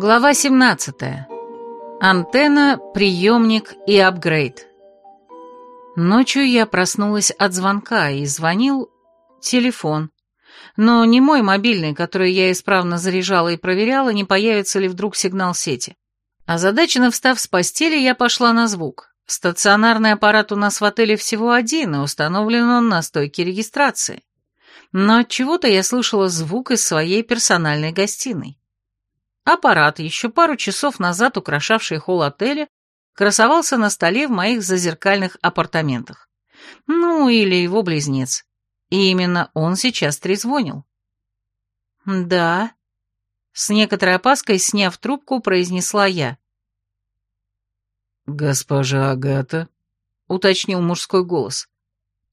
Глава 17. Антенна, приемник и апгрейд. Ночью я проснулась от звонка, и звонил телефон. Но не мой мобильный, который я исправно заряжала и проверяла, не появится ли вдруг сигнал сети. Озадаченно встав с постели, я пошла на звук. Стационарный аппарат у нас в отеле всего один, и установлен он на стойке регистрации. Но от чего-то я слышала звук из своей персональной гостиной. Аппарат, еще пару часов назад украшавший холл отеля, красовался на столе в моих зазеркальных апартаментах. Ну, или его близнец. И именно он сейчас трезвонил. «Да», — с некоторой опаской, сняв трубку, произнесла я. «Госпожа Агата», — уточнил мужской голос.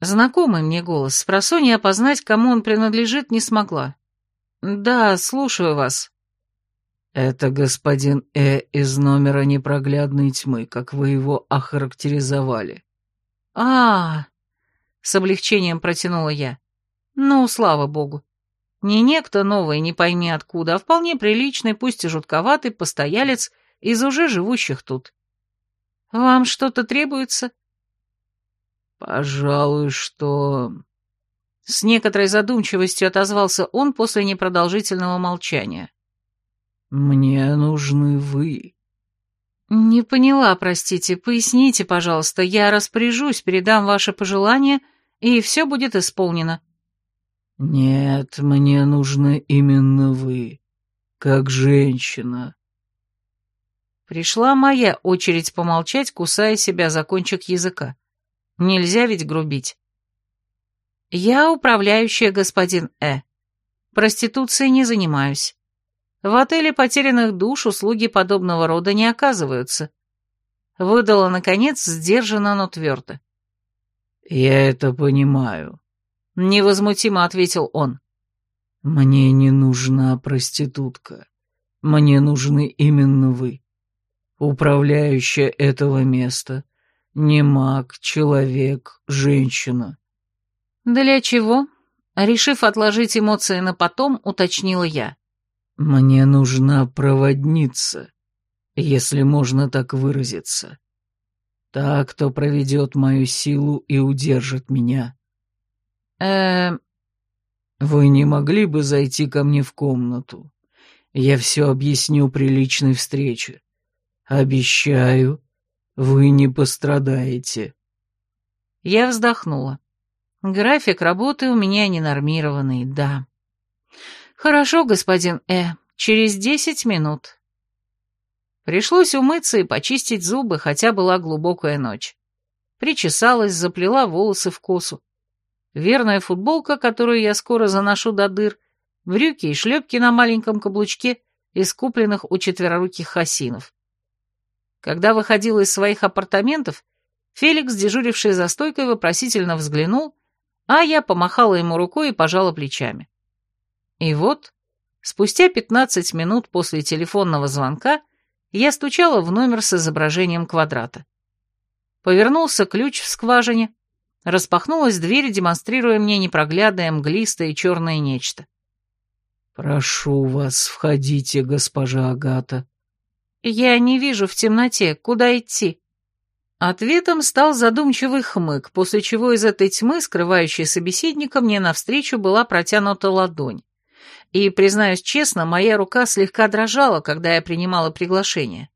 Знакомый мне голос, спросонья опознать, кому он принадлежит, не смогла. «Да, слушаю вас». «Это господин Э из номера непроглядной тьмы, как вы его охарактеризовали». А, -а, -а с облегчением протянула я. «Ну, слава богу. Не некто новый, не пойми откуда, а вполне приличный, пусть и жутковатый, постоялец из уже живущих тут. Вам что-то требуется?» «Пожалуй, что...» С некоторой задумчивостью отозвался он после непродолжительного молчания. «Мне нужны вы». «Не поняла, простите. Поясните, пожалуйста. Я распоряжусь, передам ваши пожелания, и все будет исполнено». «Нет, мне нужны именно вы, как женщина». Пришла моя очередь помолчать, кусая себя за кончик языка. Нельзя ведь грубить. Я управляющая господин Э. Проституцией не занимаюсь. В отеле потерянных душ услуги подобного рода не оказываются. Выдала, наконец, сдержанно, но твердо. «Я это понимаю», — невозмутимо ответил он. «Мне не нужна проститутка. Мне нужны именно вы, управляющая этого места, не маг, человек, женщина. Для чего? Решив отложить эмоции на потом, уточнила я. Мне нужна проводница, если можно так выразиться. Та, кто проведет мою силу и удержит меня. Эм... Вы не могли бы зайти ко мне в комнату? Я все объясню при личной встрече. Обещаю, вы не пострадаете. Я вздохнула. График работы у меня ненормированный, да. Хорошо, господин Э, через десять минут. Пришлось умыться и почистить зубы, хотя была глубокая ночь. Причесалась, заплела волосы в косу. Верная футболка, которую я скоро заношу до дыр, брюки и шлепки на маленьком каблучке из купленных у четвероруких хасинов. Когда выходила из своих апартаментов, Феликс, дежуривший за стойкой, вопросительно взглянул, а я помахала ему рукой и пожала плечами. И вот, спустя пятнадцать минут после телефонного звонка, я стучала в номер с изображением квадрата. Повернулся ключ в скважине, распахнулась дверь, демонстрируя мне непроглядное, мглистое черное нечто. «Прошу вас, входите, госпожа Агата», «Я не вижу в темноте. Куда идти?» Ответом стал задумчивый хмык, после чего из этой тьмы, скрывающей собеседника, мне навстречу была протянута ладонь. И, признаюсь честно, моя рука слегка дрожала, когда я принимала приглашение.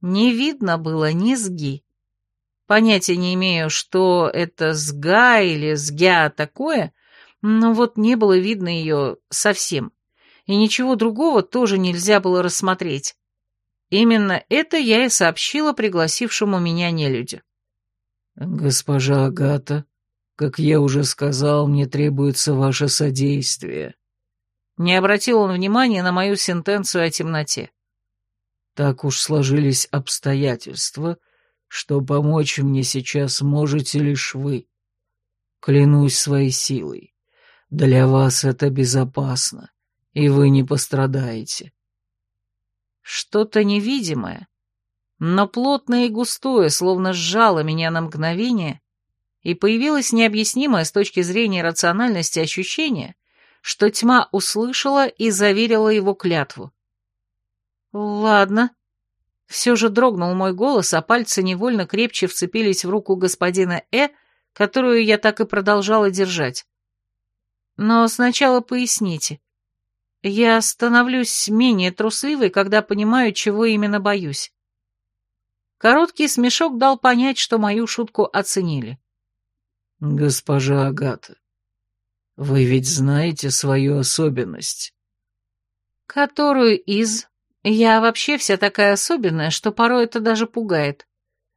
Не видно было ни сги. Понятия не имею, что это сга или сгя такое, но вот не было видно ее совсем. И ничего другого тоже нельзя было рассмотреть. Именно это я и сообщила пригласившему меня нелюдю. «Госпожа Агата, как я уже сказал, мне требуется ваше содействие». Не обратил он внимания на мою сентенцию о темноте. «Так уж сложились обстоятельства, что помочь мне сейчас можете лишь вы. Клянусь своей силой. Для вас это безопасно, и вы не пострадаете. Что-то невидимое, но плотное и густое, словно сжало меня на мгновение, и появилось необъяснимое с точки зрения рациональности ощущение, что тьма услышала и заверила его клятву. Ладно. Все же дрогнул мой голос, а пальцы невольно крепче вцепились в руку господина Э, которую я так и продолжала держать. Но сначала поясните. Я становлюсь менее трусливой, когда понимаю, чего именно боюсь. Короткий смешок дал понять, что мою шутку оценили. «Госпожа Агата, вы ведь знаете свою особенность?» «Которую из...» Я вообще вся такая особенная, что порой это даже пугает.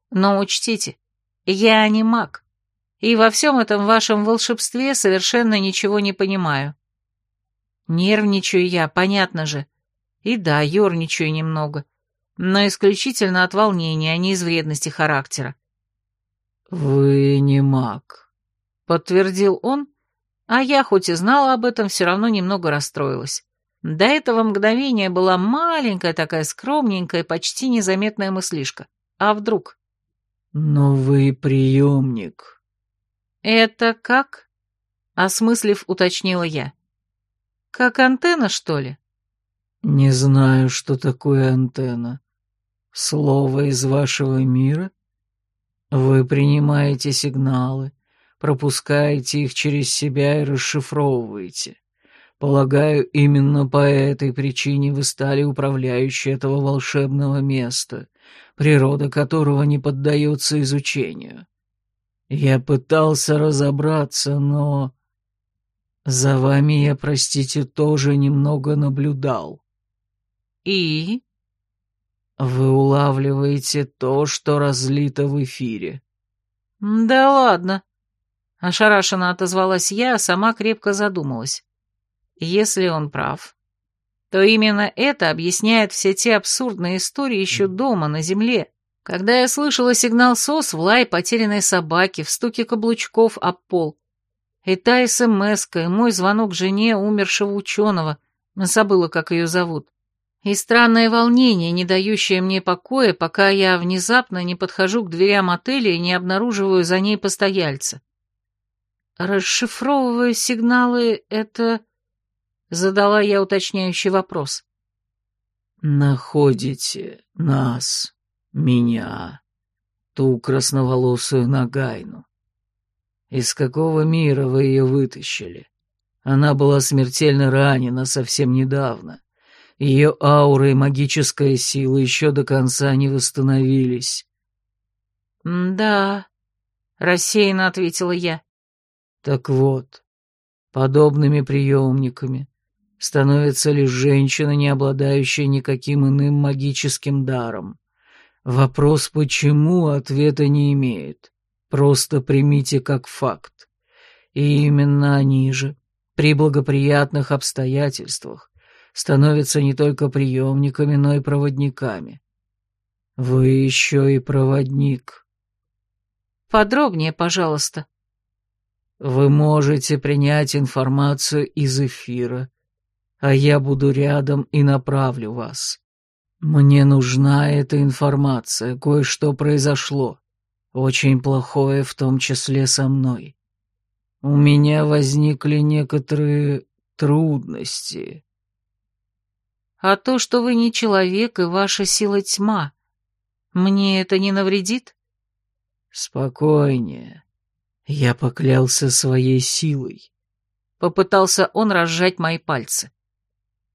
Но учтите, я не маг, и во всем этом вашем волшебстве совершенно ничего не понимаю. Нервничаю я, понятно же. И да, ерничаю немного, но исключительно от волнения, а не из вредности характера. «Вы не маг», — подтвердил он, а я, хоть и знала об этом, все равно немного расстроилась. До этого мгновения была маленькая такая скромненькая, почти незаметная мыслишка. А вдруг? «Но вы приемник». «Это как?» — осмыслив, уточнила я. «Как антенна, что ли?» «Не знаю, что такое антенна. Слово из вашего мира? Вы принимаете сигналы, пропускаете их через себя и расшифровываете. Полагаю, именно по этой причине вы стали управляющей этого волшебного места, природа которого не поддается изучению. Я пытался разобраться, но... За вами я, простите, тоже немного наблюдал. И? Вы улавливаете то, что разлито в эфире. Да ладно. Ошарашенно отозвалась я, а сама крепко задумалась. Если он прав, то именно это объясняет все те абсурдные истории еще дома, на земле, когда я слышала сигнал СОС в лай потерянной собаки, в стуке каблучков об пол. И та смс и мой звонок жене умершего ученого, забыла, как ее зовут. И странное волнение, не дающее мне покоя, пока я внезапно не подхожу к дверям отеля и не обнаруживаю за ней постояльца. Расшифровывая сигналы, это... Задала я уточняющий вопрос. «Находите нас, меня, ту красноволосую Нагайну. Из какого мира вы ее вытащили? Она была смертельно ранена совсем недавно. Ее аура и магическая сила еще до конца не восстановились». «Да», — рассеянно ответила я. «Так вот, подобными приемниками становится лишь женщина, не обладающая никаким иным магическим даром. Вопрос «почему» ответа не имеет. Просто примите как факт. И именно они же, при благоприятных обстоятельствах, становятся не только приемниками, но и проводниками. Вы еще и проводник. Подробнее, пожалуйста. Вы можете принять информацию из эфира, а я буду рядом и направлю вас. Мне нужна эта информация, кое-что произошло, очень плохое в том числе со мной. У меня возникли некоторые трудности. А то, что вы не человек и ваша сила тьма, мне это не навредит? Спокойнее. Я поклялся своей силой. Попытался он разжать мои пальцы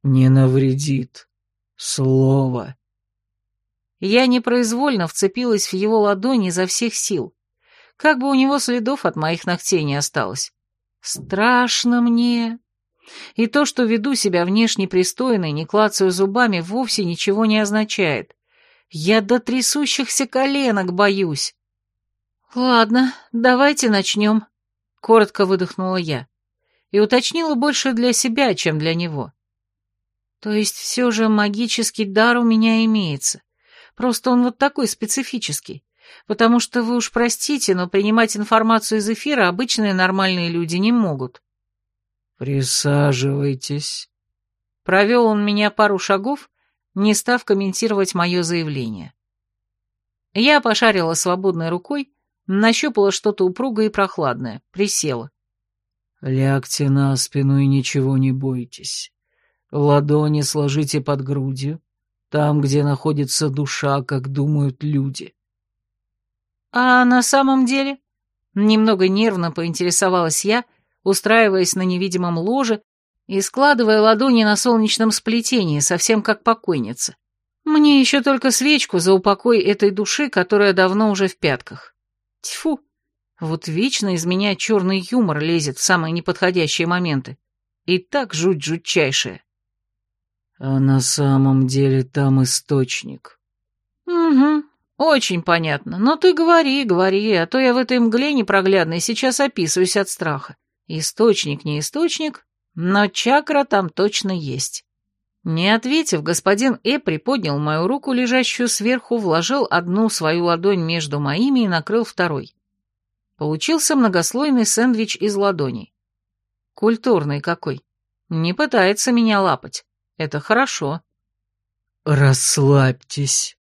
не навредит. Слово. Я непроизвольно вцепилась в его ладони изо всех сил. Как бы у него следов от моих ногтей не осталось. Страшно мне. И то, что веду себя внешне пристойно и не клацаю зубами, вовсе ничего не означает. Я до трясущихся коленок боюсь. Ладно, давайте начнем. Коротко выдохнула я. И уточнила больше для себя, чем для него. То есть все же магический дар у меня имеется. Просто он вот такой специфический. Потому что вы уж простите, но принимать информацию из эфира обычные нормальные люди не могут. «Присаживайтесь». Провел он меня пару шагов, не став комментировать мое заявление. Я пошарила свободной рукой, нащупала что-то упругое и прохладное, присела. «Лягте на спину и ничего не бойтесь. Ладони сложите под грудью, там, где находится душа, как думают люди. А на самом деле? Немного нервно поинтересовалась я, устраиваясь на невидимом ложе и складывая ладони на солнечном сплетении, совсем как покойница. Мне еще только свечку за упокой этой души, которая давно уже в пятках. Тьфу, вот вечно из меня черный юмор лезет в самые неподходящие моменты. И так жуть жутчайшая. А на самом деле там источник. Угу, очень понятно. Но ты говори, говори, а то я в этой мгле непроглядной сейчас описываюсь от страха. Источник не источник, но чакра там точно есть. Не ответив, господин Э приподнял мою руку, лежащую сверху, вложил одну свою ладонь между моими и накрыл второй. Получился многослойный сэндвич из ладоней. Культурный какой. Не пытается меня лапать. Это хорошо. Расслабьтесь.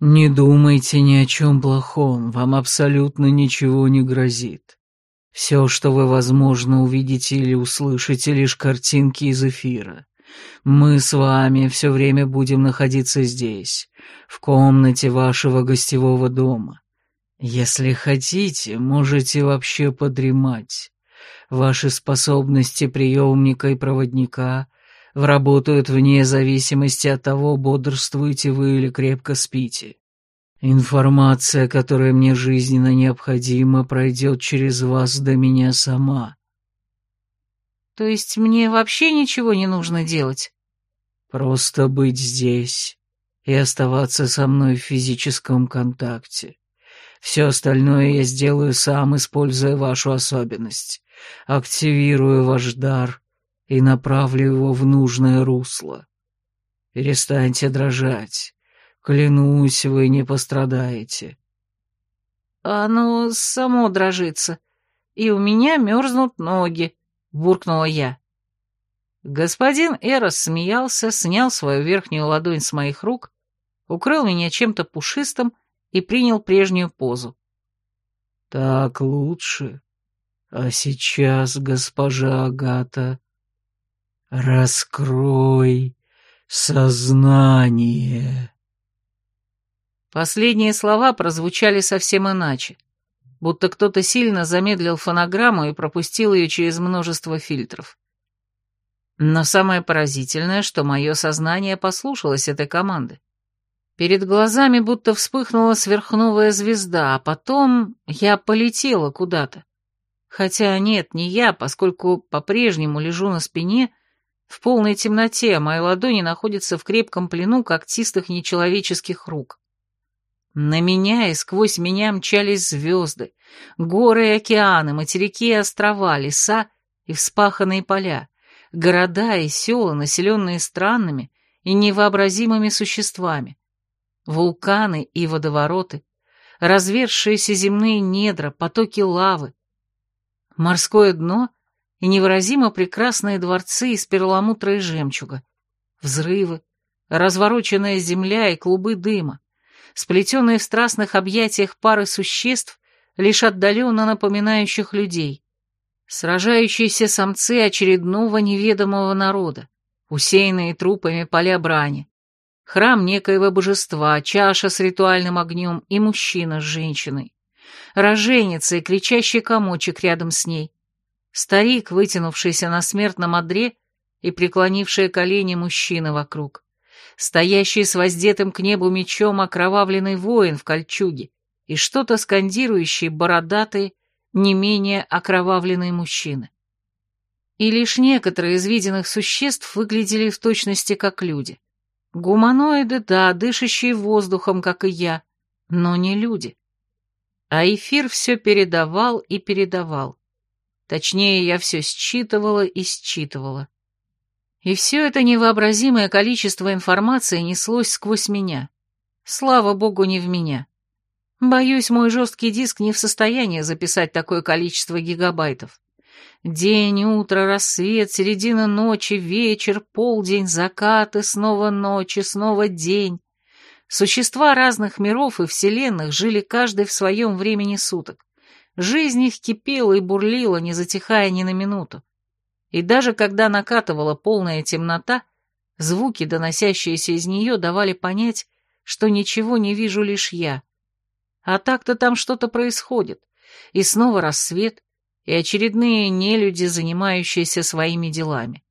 Не думайте ни о чем плохом, вам абсолютно ничего не грозит. Все, что вы, возможно, увидите или услышите, лишь картинки из эфира. Мы с вами все время будем находиться здесь, в комнате вашего гостевого дома. Если хотите, можете вообще подремать. Ваши способности приемника и проводника вработают вне зависимости от того, бодрствуете вы или крепко спите. Информация, которая мне жизненно необходима, пройдет через вас до меня сама. То есть мне вообще ничего не нужно делать? Просто быть здесь и оставаться со мной в физическом контакте. Все остальное я сделаю сам, используя вашу особенность. Активирую ваш дар и направлю его в нужное русло. Перестаньте дрожать. Клянусь, вы не пострадаете. Оно само дрожится, и у меня мерзнут ноги, буркнула я. Господин Эрос смеялся, снял свою верхнюю ладонь с моих рук, укрыл меня чем-то пушистым и принял прежнюю позу. «Так лучше. А сейчас, госпожа Агата, раскрой сознание». Последние слова прозвучали совсем иначе, будто кто-то сильно замедлил фонограмму и пропустил ее через множество фильтров. Но самое поразительное, что мое сознание послушалось этой команды. Перед глазами будто вспыхнула сверхновая звезда, а потом я полетела куда-то. Хотя нет, не я, поскольку по-прежнему лежу на спине в полной темноте, а мои ладони находятся в крепком плену когтистых нечеловеческих рук. На меня и сквозь меня мчались звезды, горы и океаны, материки и острова, леса и вспаханные поля, города и села, населенные странными и невообразимыми существами. Вулканы и водовороты, развершиеся земные недра, потоки лавы, морское дно и невыразимо прекрасные дворцы из перламутра и жемчуга, взрывы, развороченная земля и клубы дыма, сплетенные в страстных объятиях пары существ, лишь отдаленно напоминающих людей, сражающиеся самцы очередного неведомого народа, усеянные трупами поля брани, храм некоего божества, чаша с ритуальным огнем и мужчина с женщиной, роженица и кричащий комочек рядом с ней, старик, вытянувшийся на смертном одре и преклонившие колени мужчины вокруг, стоящий с воздетым к небу мечом окровавленный воин в кольчуге и что-то скандирующий бородатый, не менее окровавленные мужчины. И лишь некоторые из виденных существ выглядели в точности как люди. Гуманоиды, да, дышащие воздухом, как и я, но не люди. А эфир все передавал и передавал. Точнее, я все считывала и считывала. И все это невообразимое количество информации неслось сквозь меня. Слава богу, не в меня. Боюсь, мой жесткий диск не в состоянии записать такое количество гигабайтов. День, утро, рассвет, середина ночи, вечер, полдень, закаты, снова ночи, снова день. Существа разных миров и вселенных жили каждый в своем времени суток. Жизнь их кипела и бурлила, не затихая ни на минуту. И даже когда накатывала полная темнота, Звуки, доносящиеся из нее, давали понять, что ничего не вижу лишь я. А так-то там что-то происходит. И снова рассвет, и очередные нелюди, занимающиеся своими делами.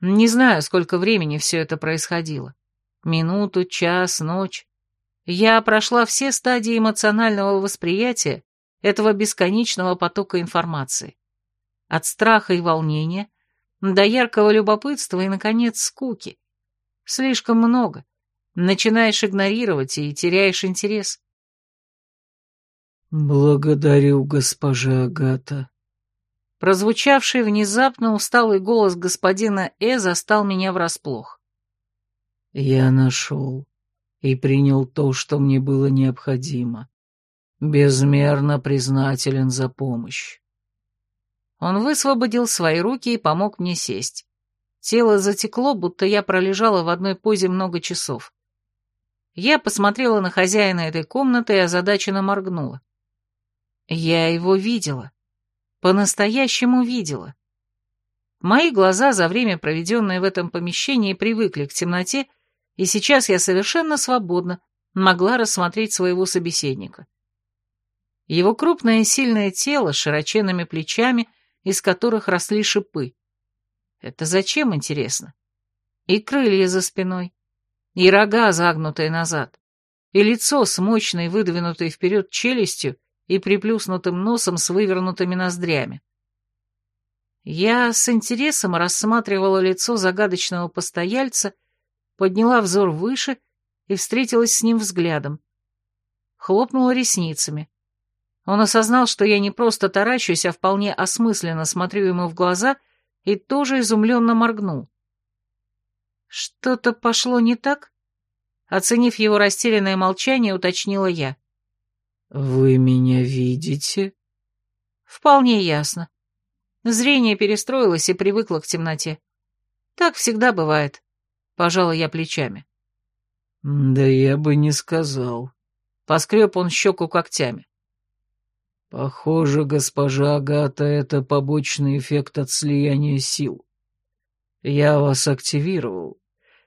Не знаю, сколько времени все это происходило. Минуту, час, ночь. Я прошла все стадии эмоционального восприятия этого бесконечного потока информации. От страха и волнения до яркого любопытства и, наконец, скуки. Слишком много. Начинаешь игнорировать и теряешь интерес. «Благодарю, госпожа Агата». Прозвучавший внезапно усталый голос господина Э застал меня врасплох. «Я нашел и принял то, что мне было необходимо. Безмерно признателен за помощь. Он высвободил свои руки и помог мне сесть. Тело затекло, будто я пролежала в одной позе много часов. Я посмотрела на хозяина этой комнаты и озадаченно моргнула. Я его видела. По-настоящему видела. Мои глаза за время, проведенное в этом помещении, привыкли к темноте, и сейчас я совершенно свободно могла рассмотреть своего собеседника. Его крупное и сильное тело с широченными плечами — из которых росли шипы. Это зачем, интересно? И крылья за спиной, и рога, загнутые назад, и лицо с мощной выдвинутой вперед челюстью и приплюснутым носом с вывернутыми ноздрями. Я с интересом рассматривала лицо загадочного постояльца, подняла взор выше и встретилась с ним взглядом. Хлопнула ресницами. Он осознал, что я не просто таращусь, а вполне осмысленно смотрю ему в глаза и тоже изумленно моргнул. «Что-то пошло не так?» Оценив его растерянное молчание, уточнила я. «Вы меня видите?» «Вполне ясно. Зрение перестроилось и привыкло к темноте. Так всегда бывает», — пожала я плечами. «Да я бы не сказал». Поскреб он щеку когтями. Похоже, госпожа Агата, это побочный эффект от слияния сил. Я вас активировал,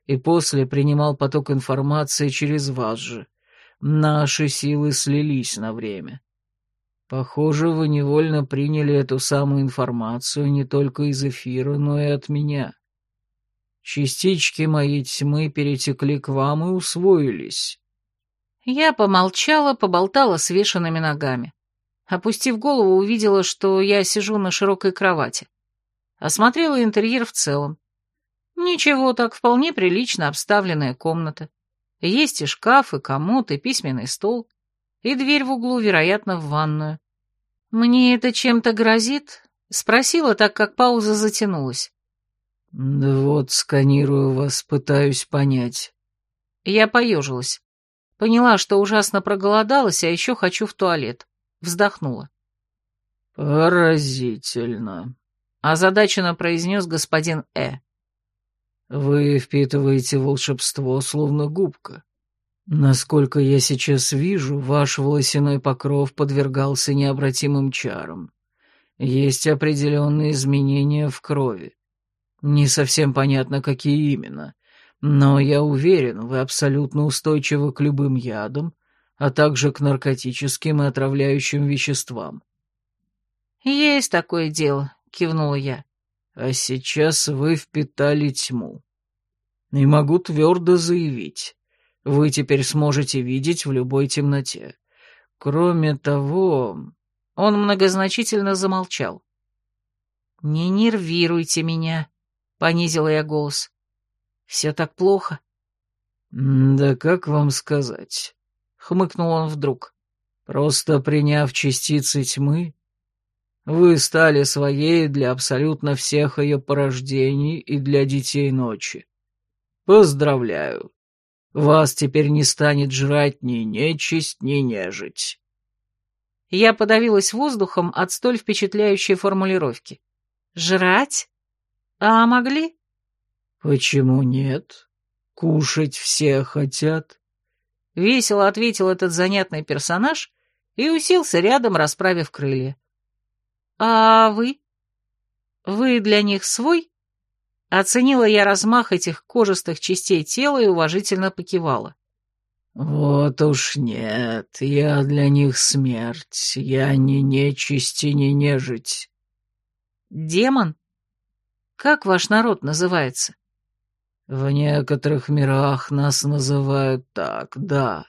и после принимал поток информации через вас же. Наши силы слились на время. Похоже, вы невольно приняли эту самую информацию не только из эфира, но и от меня. Частички моей тьмы перетекли к вам и усвоились. Я помолчала, поболтала свешенными ногами. Опустив голову, увидела, что я сижу на широкой кровати. Осмотрела интерьер в целом. Ничего, так вполне прилично обставленная комната. Есть и шкаф, и комод, и письменный стол, и дверь в углу, вероятно, в ванную. «Мне это чем-то грозит?» — спросила, так как пауза затянулась. «Да вот, сканирую вас, пытаюсь понять». Я поежилась. Поняла, что ужасно проголодалась, а еще хочу в туалет вздохнула. «Поразительно», — озадаченно произнес господин Э. «Вы впитываете волшебство, словно губка. Насколько я сейчас вижу, ваш волосяной покров подвергался необратимым чарам. Есть определенные изменения в крови. Не совсем понятно, какие именно, но я уверен, вы абсолютно устойчивы к любым ядам, а также к наркотическим и отравляющим веществам. «Есть такое дело», — кивнула я. «А сейчас вы впитали тьму. И могу твердо заявить, вы теперь сможете видеть в любой темноте. Кроме того...» Он многозначительно замолчал. «Не нервируйте меня», — понизила я голос. «Все так плохо». «Да как вам сказать? Хмыкнул он вдруг. «Просто приняв частицы тьмы, вы стали своей для абсолютно всех ее порождений и для детей ночи. Поздравляю. Вас теперь не станет жрать ни нечисть, ни нежить». Я подавилась воздухом от столь впечатляющей формулировки. «Жрать? А могли?» «Почему нет? Кушать все хотят». — весело ответил этот занятный персонаж и уселся рядом, расправив крылья. «А вы? Вы для них свой?» Оценила я размах этих кожистых частей тела и уважительно покивала. «Вот уж нет, я для них смерть, я не нечисть и не нежить». «Демон? Как ваш народ называется?» «В некоторых мирах нас называют так, да.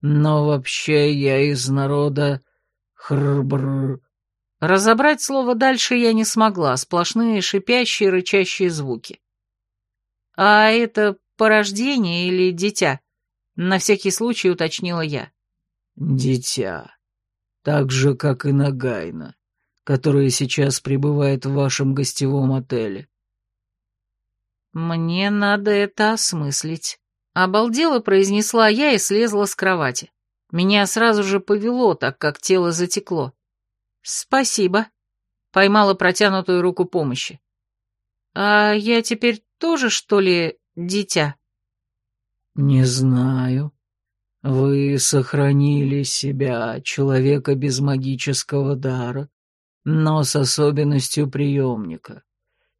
Но вообще я из народа хрбр...» Разобрать слово дальше я не смогла, сплошные шипящие, рычащие звуки. «А это порождение или дитя?» На всякий случай уточнила я. «Дитя. Так же, как и Нагайна, которая сейчас пребывает в вашем гостевом отеле». «Мне надо это осмыслить», — обалдела произнесла я и слезла с кровати. Меня сразу же повело, так как тело затекло. «Спасибо», — поймала протянутую руку помощи. «А я теперь тоже, что ли, дитя?» «Не знаю. Вы сохранили себя, человека без магического дара, но с особенностью приемника,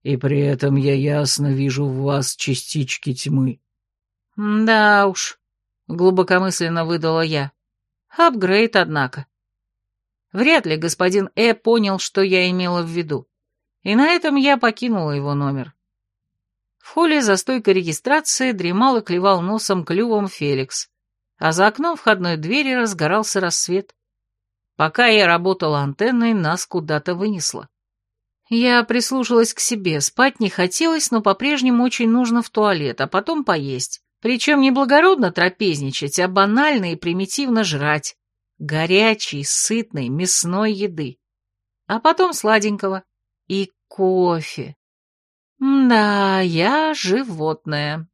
и при этом я ясно вижу в вас частички тьмы». «Да уж», — глубокомысленно выдала я. «Апгрейд, однако». Вряд ли господин Э понял, что я имела в виду. И на этом я покинула его номер. В холле за стойкой регистрации дремал и клевал носом клювом Феликс, а за окном входной двери разгорался рассвет. Пока я работала антенной, нас куда-то вынесло. Я прислушалась к себе, спать не хотелось, но по-прежнему очень нужно в туалет, а потом поесть. Причем не благородно трапезничать, а банально и примитивно жрать горячей, сытной, мясной еды. А потом сладенького. И кофе. Да, я животное.